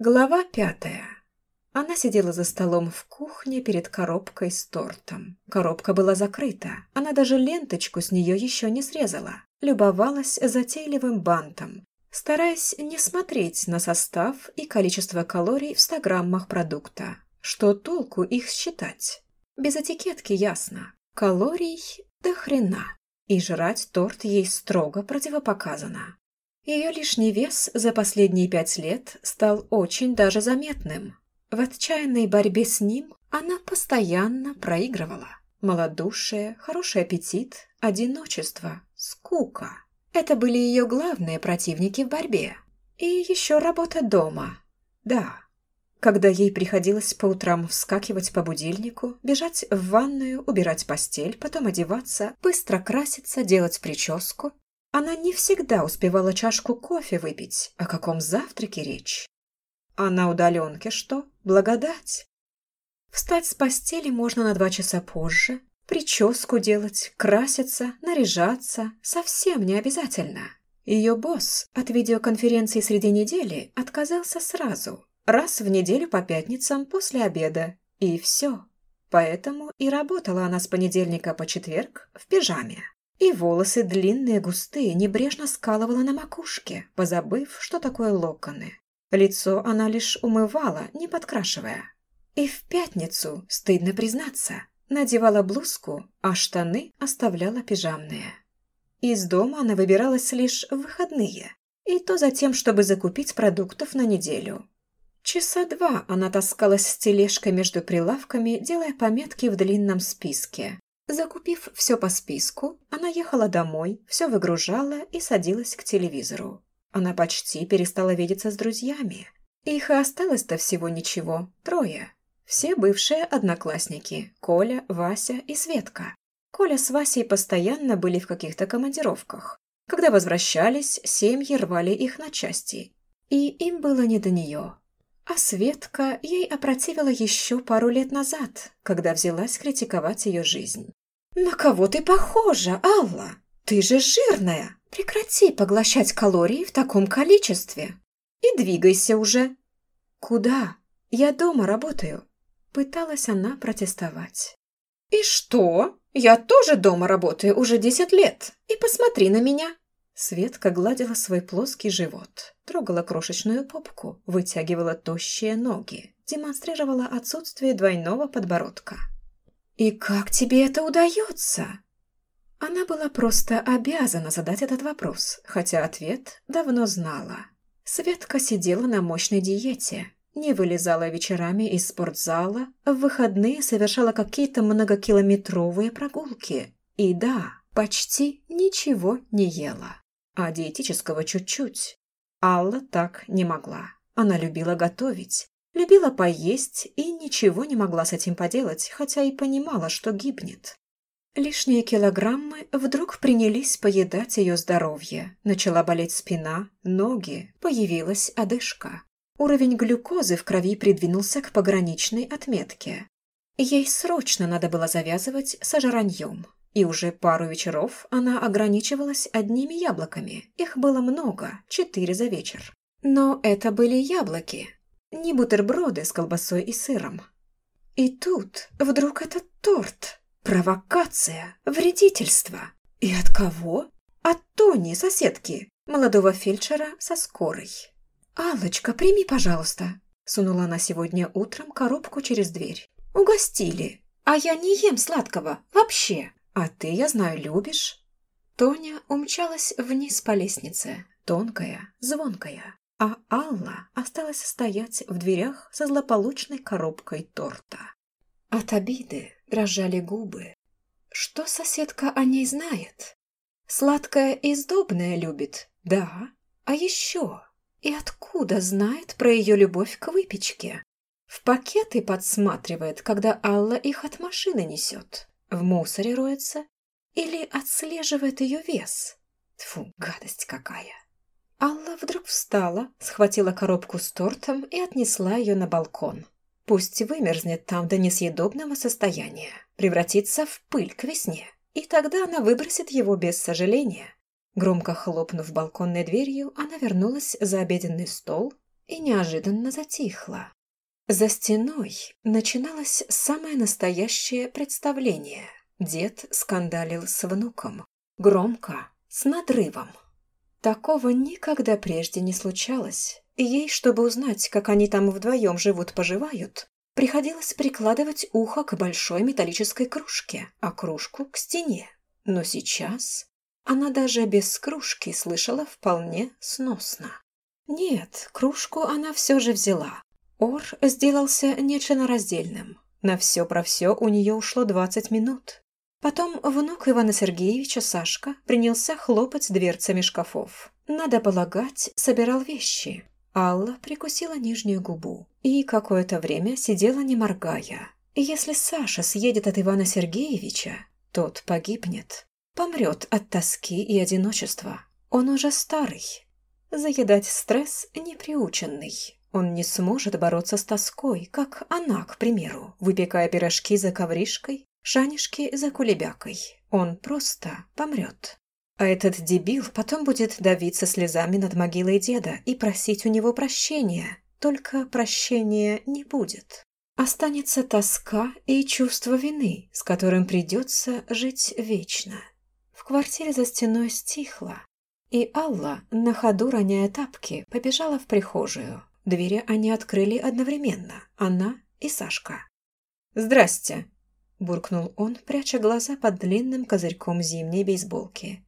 Глава пятая. Она сидела за столом в кухне перед коробкой с тортом. Коробка была закрыта, она даже ленточку с нее еще не срезала. Любовалась затейливым бантом, стараясь не смотреть на состав и количество калорий в 100 граммах продукта. Что толку их считать? Без этикетки ясно. Калорий до хрена. И жрать торт ей строго противопоказано. Ее лишний вес за последние пять лет стал очень даже заметным. В отчаянной борьбе с ним она постоянно проигрывала. Малодушие, хороший аппетит, одиночество, скука. Это были ее главные противники в борьбе. И еще работа дома. Да, когда ей приходилось по утрам вскакивать по будильнику, бежать в ванную, убирать постель, потом одеваться, быстро краситься, делать прическу, она не всегда успевала чашку кофе выпить. О каком завтраке речь? А на удаленке что? Благодать. Встать с постели можно на два часа позже, прическу делать, краситься, наряжаться совсем не обязательно. Ее босс от видеоконференции среди недели отказался сразу, раз в неделю по пятницам после обеда, и все. Поэтому и работала она с понедельника по четверг в пижаме. И волосы длинные, густые, небрежно скалывала на макушке, позабыв, что такое локоны. Лицо она лишь умывала, не подкрашивая. И в пятницу, стыдно признаться, надевала блузку, а штаны оставляла пижамные. Из дома она выбиралась лишь в выходные, и то за тем, чтобы закупить продуктов на неделю. Часа два она таскалась с тележкой между прилавками, делая пометки в длинном списке, Закупив все по списку, она ехала домой, все выгружала и садилась к телевизору. Она почти перестала видеться с друзьями. Их и осталось-то всего ничего, трое. Все бывшие одноклассники – Коля, Вася и Светка. Коля с Васей постоянно были в каких-то командировках. Когда возвращались, семьи рвали их на части. И им было не до нее. А Светка ей опротивила еще пару лет назад, когда взялась критиковать ее жизнь. «На кого ты похожа, Алла? Ты же жирная! Прекрати поглощать калории в таком количестве и двигайся уже!» «Куда? Я дома работаю!» Пыталась она протестовать. «И что? Я тоже дома работаю уже десять лет. И посмотри на меня!» Светка гладила свой плоский живот, трогала крошечную попку, вытягивала тощие ноги, демонстрировала отсутствие двойного подбородка. «И как тебе это удается?» Она была просто обязана задать этот вопрос, хотя ответ давно знала. Светка сидела на мощной диете, не вылезала вечерами из спортзала, в выходные совершала какие-то многокилометровые прогулки. И да, почти ничего не ела. А диетического чуть-чуть. Алла так не могла. Она любила готовить, Любила поесть и ничего не могла с этим поделать, хотя и понимала, что гибнет. Лишние килограммы вдруг принялись поедать ее здоровье. Начала болеть спина, ноги, появилась одышка. Уровень глюкозы в крови придвинулся к пограничной отметке. Ей срочно надо было завязывать с ожраньем. И уже пару вечеров она ограничивалась одними яблоками. Их было много, четыре за вечер. Но это были яблоки, не бутерброды с колбасой и сыром. И тут вдруг этот торт. Провокация, вредительство. И от кого? От Тони, соседки, молодого фельдшера со скорой. алочка прими, пожалуйста», — сунула она сегодня утром коробку через дверь. «Угостили. А я не ем сладкого. Вообще. А ты, я знаю, любишь». Тоня умчалась вниз по лестнице, тонкая, звонкая а Алла осталась стоять в дверях со злополучной коробкой торта. От обиды дрожали губы. Что соседка о ней знает? Сладкое и сдобное любит, да. А еще? И откуда знает про ее любовь к выпечке? В пакеты подсматривает, когда Алла их от машины несет. В мусоре роется? Или отслеживает ее вес? Тфу, гадость какая! Алла вдруг встала, схватила коробку с тортом и отнесла ее на балкон. Пусть вымерзнет там до несъедобного состояния, превратится в пыль к весне, и тогда она выбросит его без сожаления. Громко хлопнув балконной дверью, она вернулась за обеденный стол и неожиданно затихла. За стеной начиналось самое настоящее представление. Дед скандалил с внуком. Громко, с надрывом. Такого никогда прежде не случалось. Ей, чтобы узнать, как они там вдвоем живут-поживают, приходилось прикладывать ухо к большой металлической кружке, а кружку к стене. Но сейчас она даже без кружки слышала вполне сносно. Нет, кружку она все же взяла. Ор сделался нечленораздельным. На все про все у нее ушло двадцать минут. Потом внук Ивана Сергеевича, Сашка, принялся хлопать дверцами шкафов. Надо полагать, собирал вещи. Алла прикусила нижнюю губу и какое-то время сидела не моргая. Если Саша съедет от Ивана Сергеевича, тот погибнет. Помрет от тоски и одиночества. Он уже старый. Заедать стресс неприученный. Он не сможет бороться с тоской, как она, к примеру, выпекая пирожки за ковришкой, шанишки за кулебякой. Он просто помрет. А этот дебил потом будет давиться слезами над могилой деда и просить у него прощения. Только прощения не будет. Останется тоска и чувство вины, с которым придется жить вечно. В квартире за стеной стихло, и Алла, на ходу роняя тапки, побежала в прихожую. Двери они открыли одновременно, она и Сашка. «Здрасте!» – буркнул он, пряча глаза под длинным козырьком зимней бейсболки.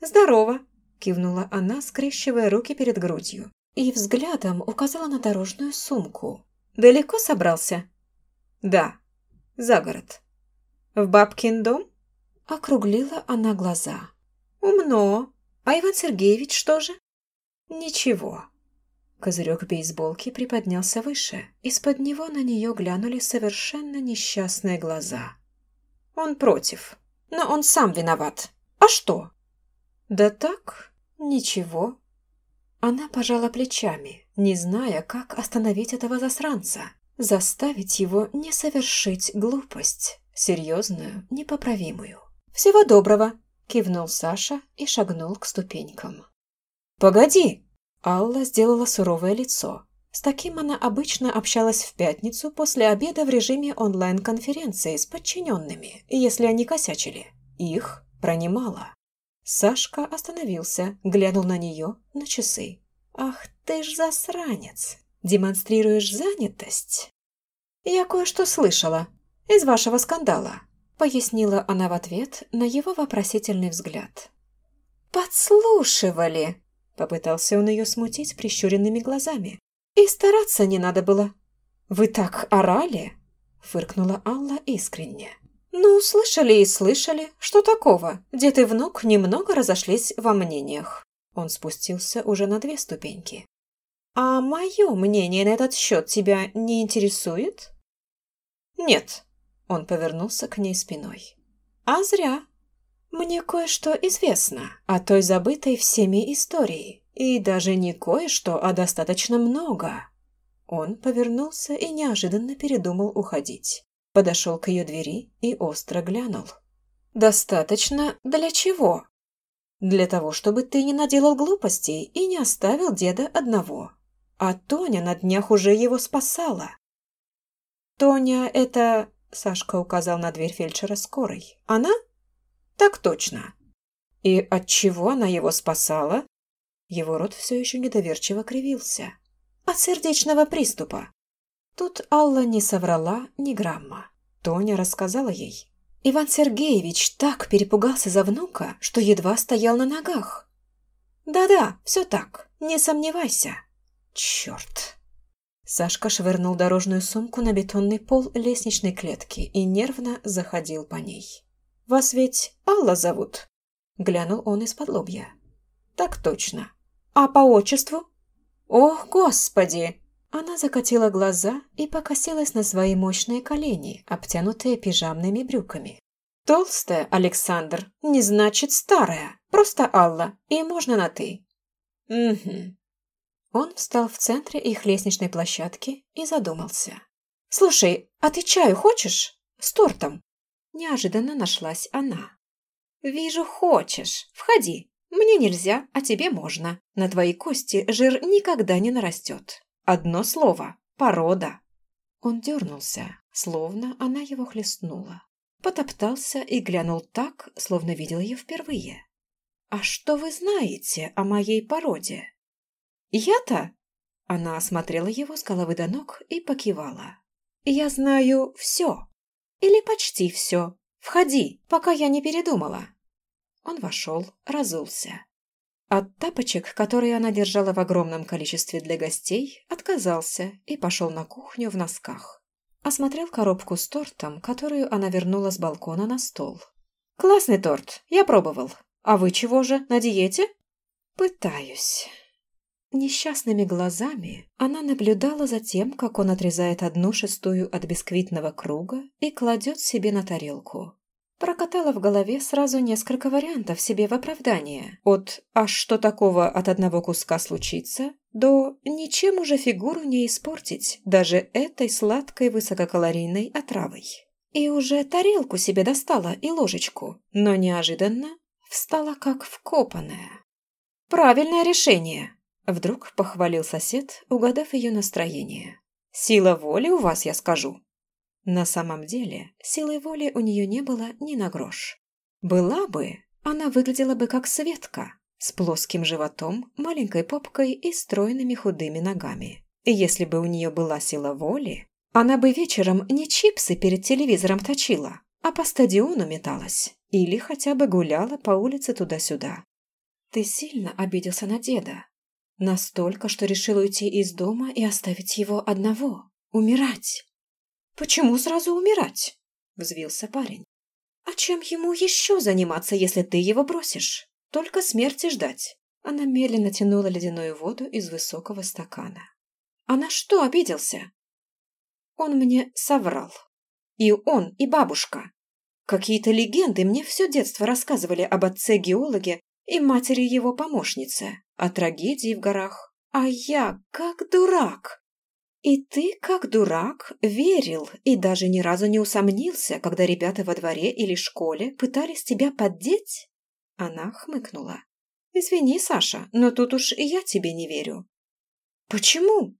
«Здорово!» – кивнула она, скрещивая руки перед грудью, и взглядом указала на дорожную сумку. «Далеко собрался?» «Да, за город». «В бабкин дом?» – округлила она глаза. «Умно. А Иван Сергеевич что же?» «Ничего». Козырек бейсболки приподнялся выше. Из-под него на нее глянули совершенно несчастные глаза. «Он против. Но он сам виноват. А что?» «Да так, ничего». Она пожала плечами, не зная, как остановить этого засранца, заставить его не совершить глупость, серьезную, непоправимую. «Всего доброго!» – кивнул Саша и шагнул к ступенькам. «Погоди!» – Алла сделала суровое лицо. С таким она обычно общалась в пятницу после обеда в режиме онлайн-конференции с подчиненными, если они косячили. Их пронимала. Сашка остановился, глянул на нее, на часы. «Ах ты ж засранец! Демонстрируешь занятость?» «Я кое-что слышала из вашего скандала», пояснила она в ответ на его вопросительный взгляд. «Подслушивали!» Попытался он ее смутить прищуренными глазами. «И стараться не надо было». «Вы так орали?» Фыркнула Алла искренне. «Ну, слышали и слышали. Что такого? Дед и внук немного разошлись во мнениях». Он спустился уже на две ступеньки. «А мое мнение на этот счет тебя не интересует?» «Нет», — он повернулся к ней спиной. «А зря. Мне кое-что известно о той забытой всеми истории. И даже не кое-что, а достаточно много». Он повернулся и неожиданно передумал уходить подошел к ее двери и остро глянул. «Достаточно для чего?» «Для того, чтобы ты не наделал глупостей и не оставил деда одного. А Тоня на днях уже его спасала». «Тоня — это...» — Сашка указал на дверь фельдшера скорой. «Она?» «Так точно». «И от чего она его спасала?» Его рот все еще недоверчиво кривился. «От сердечного приступа. Тут Алла не соврала ни грамма. Тоня рассказала ей. Иван Сергеевич так перепугался за внука, что едва стоял на ногах. «Да-да, все так, не сомневайся». «Черт!» Сашка швырнул дорожную сумку на бетонный пол лестничной клетки и нервно заходил по ней. «Вас ведь Алла зовут?» Глянул он из-под лобья. «Так точно. А по отчеству?» «Ох, господи!» Она закатила глаза и покосилась на свои мощные колени, обтянутые пижамными брюками. «Толстая, Александр, не значит старая. Просто Алла, и можно на «ты». «Угу». Он встал в центре их лестничной площадки и задумался. «Слушай, а ты чаю хочешь? С тортом?» Неожиданно нашлась она. «Вижу, хочешь. Входи. Мне нельзя, а тебе можно. На твои кости жир никогда не нарастет. Одно слово. Порода. Он дернулся, словно она его хлестнула. Потоптался и глянул так, словно видел ее впервые. «А что вы знаете о моей породе?» «Я-то?» Она осмотрела его с головы до ног и покивала. «Я знаю все. Или почти все. Входи, пока я не передумала». Он вошел, разулся. От тапочек, которые она держала в огромном количестве для гостей, отказался и пошел на кухню в носках. Осмотрел коробку с тортом, которую она вернула с балкона на стол. «Классный торт, я пробовал. А вы чего же, на диете?» «Пытаюсь». Несчастными глазами она наблюдала за тем, как он отрезает одну шестую от бисквитного круга и кладет себе на тарелку. Прокатала в голове сразу несколько вариантов себе в оправдание. От «а что такого от одного куска случится?» до «ничем уже фигуру не испортить, даже этой сладкой высококалорийной отравой». И уже тарелку себе достала и ложечку, но неожиданно встала как вкопанная. «Правильное решение!» Вдруг похвалил сосед, угадав ее настроение. «Сила воли у вас, я скажу. На самом деле, силы воли у нее не было ни на грош. Была бы, она выглядела бы как Светка, с плоским животом, маленькой попкой и стройными худыми ногами. И если бы у нее была сила воли, она бы вечером не чипсы перед телевизором точила, а по стадиону металась или хотя бы гуляла по улице туда-сюда. Ты сильно обиделся на деда. Настолько, что решил уйти из дома и оставить его одного. Умирать. «Почему сразу умирать?» – взвился парень. «А чем ему еще заниматься, если ты его бросишь? Только смерти ждать». Она медленно тянула ледяную воду из высокого стакана. «А на что обиделся?» Он мне соврал. И он, и бабушка. Какие-то легенды мне все детство рассказывали об отце-геологе и матери его помощнице, о трагедии в горах. А я, как дурак, «И ты, как дурак, верил и даже ни разу не усомнился, когда ребята во дворе или школе пытались тебя поддеть?» Она хмыкнула. «Извини, Саша, но тут уж и я тебе не верю». «Почему?»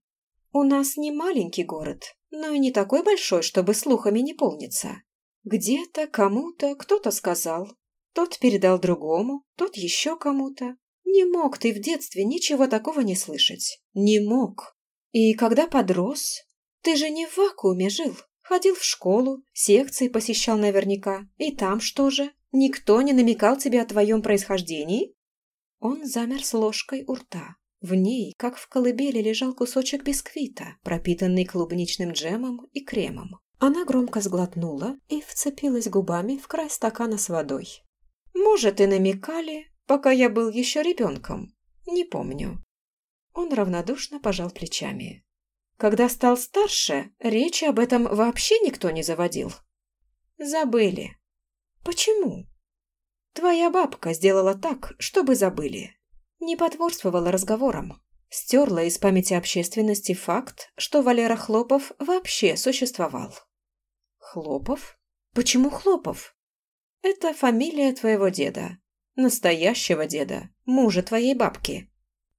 «У нас не маленький город, но и не такой большой, чтобы слухами не полниться. Где-то кому-то кто-то сказал, тот передал другому, тот еще кому-то. Не мог ты в детстве ничего такого не слышать. Не мог. И когда подрос, ты же не в вакууме жил. Ходил в школу, секции посещал наверняка. И там что же? Никто не намекал тебе о твоем происхождении? Он замер с ложкой у рта. В ней, как в колыбели, лежал кусочек бисквита, пропитанный клубничным джемом и кремом. Она громко сглотнула и вцепилась губами в край стакана с водой. «Может, и намекали, пока я был еще ребенком. Не помню. Он равнодушно пожал плечами. Когда стал старше, речи об этом вообще никто не заводил. Забыли. Почему? Твоя бабка сделала так, чтобы забыли. Не потворствовала разговорам. Стерла из памяти общественности факт, что Валера Хлопов вообще существовал. Хлопов? Почему Хлопов? Это фамилия твоего деда. Настоящего деда, мужа твоей бабки.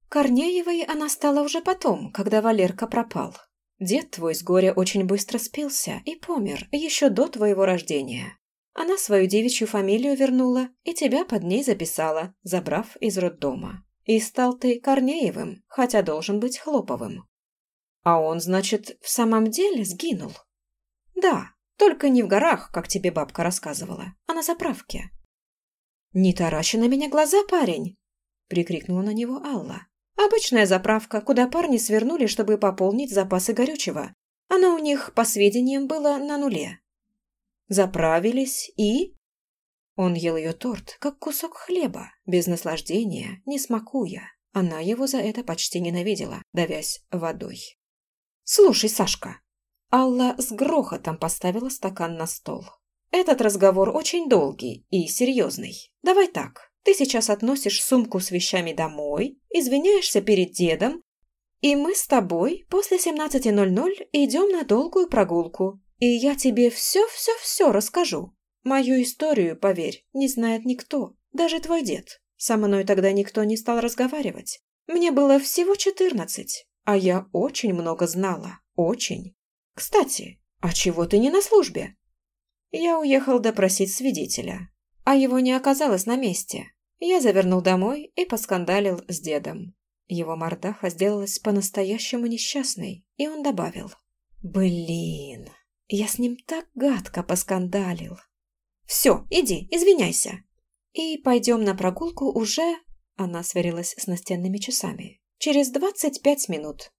Корнеевой она стала уже потом, когда Валерка пропал. Дед твой с горя очень быстро спился и помер еще до твоего рождения. Она свою девичью фамилию вернула и тебя под ней записала, забрав из роддома. И стал ты Корнеевым, хотя должен быть Хлоповым. А он, значит, в самом деле сгинул? Да, только не в горах, как тебе бабка рассказывала, а на заправке. «Не таращи на меня глаза, парень!» — прикрикнула на него Алла. Обычная заправка, куда парни свернули, чтобы пополнить запасы горючего. Она у них, по сведениям, была на нуле. Заправились и... Он ел ее торт, как кусок хлеба, без наслаждения, не смакуя. Она его за это почти ненавидела, давясь водой. «Слушай, Сашка!» Алла с грохотом поставила стакан на стол. «Этот разговор очень долгий и серьезный. Давай так. Ты сейчас относишь сумку с вещами домой, извиняешься перед дедом, и мы с тобой после 17.00 идем на долгую прогулку, и я тебе все-все-все расскажу. Мою историю, поверь, не знает никто, даже твой дед. Со мной тогда никто не стал разговаривать. Мне было всего четырнадцать. А я очень много знала. Очень. Кстати, а чего ты не на службе? Я уехал допросить свидетеля, а его не оказалось на месте. Я завернул домой и поскандалил с дедом. Его мордаха сделалась по-настоящему несчастной, и он добавил. «Блин, я с ним так гадко поскандалил. Все, иди, извиняйся. И пойдем на прогулку уже...» Она сверилась с настенными часами. «Через двадцать пять минут.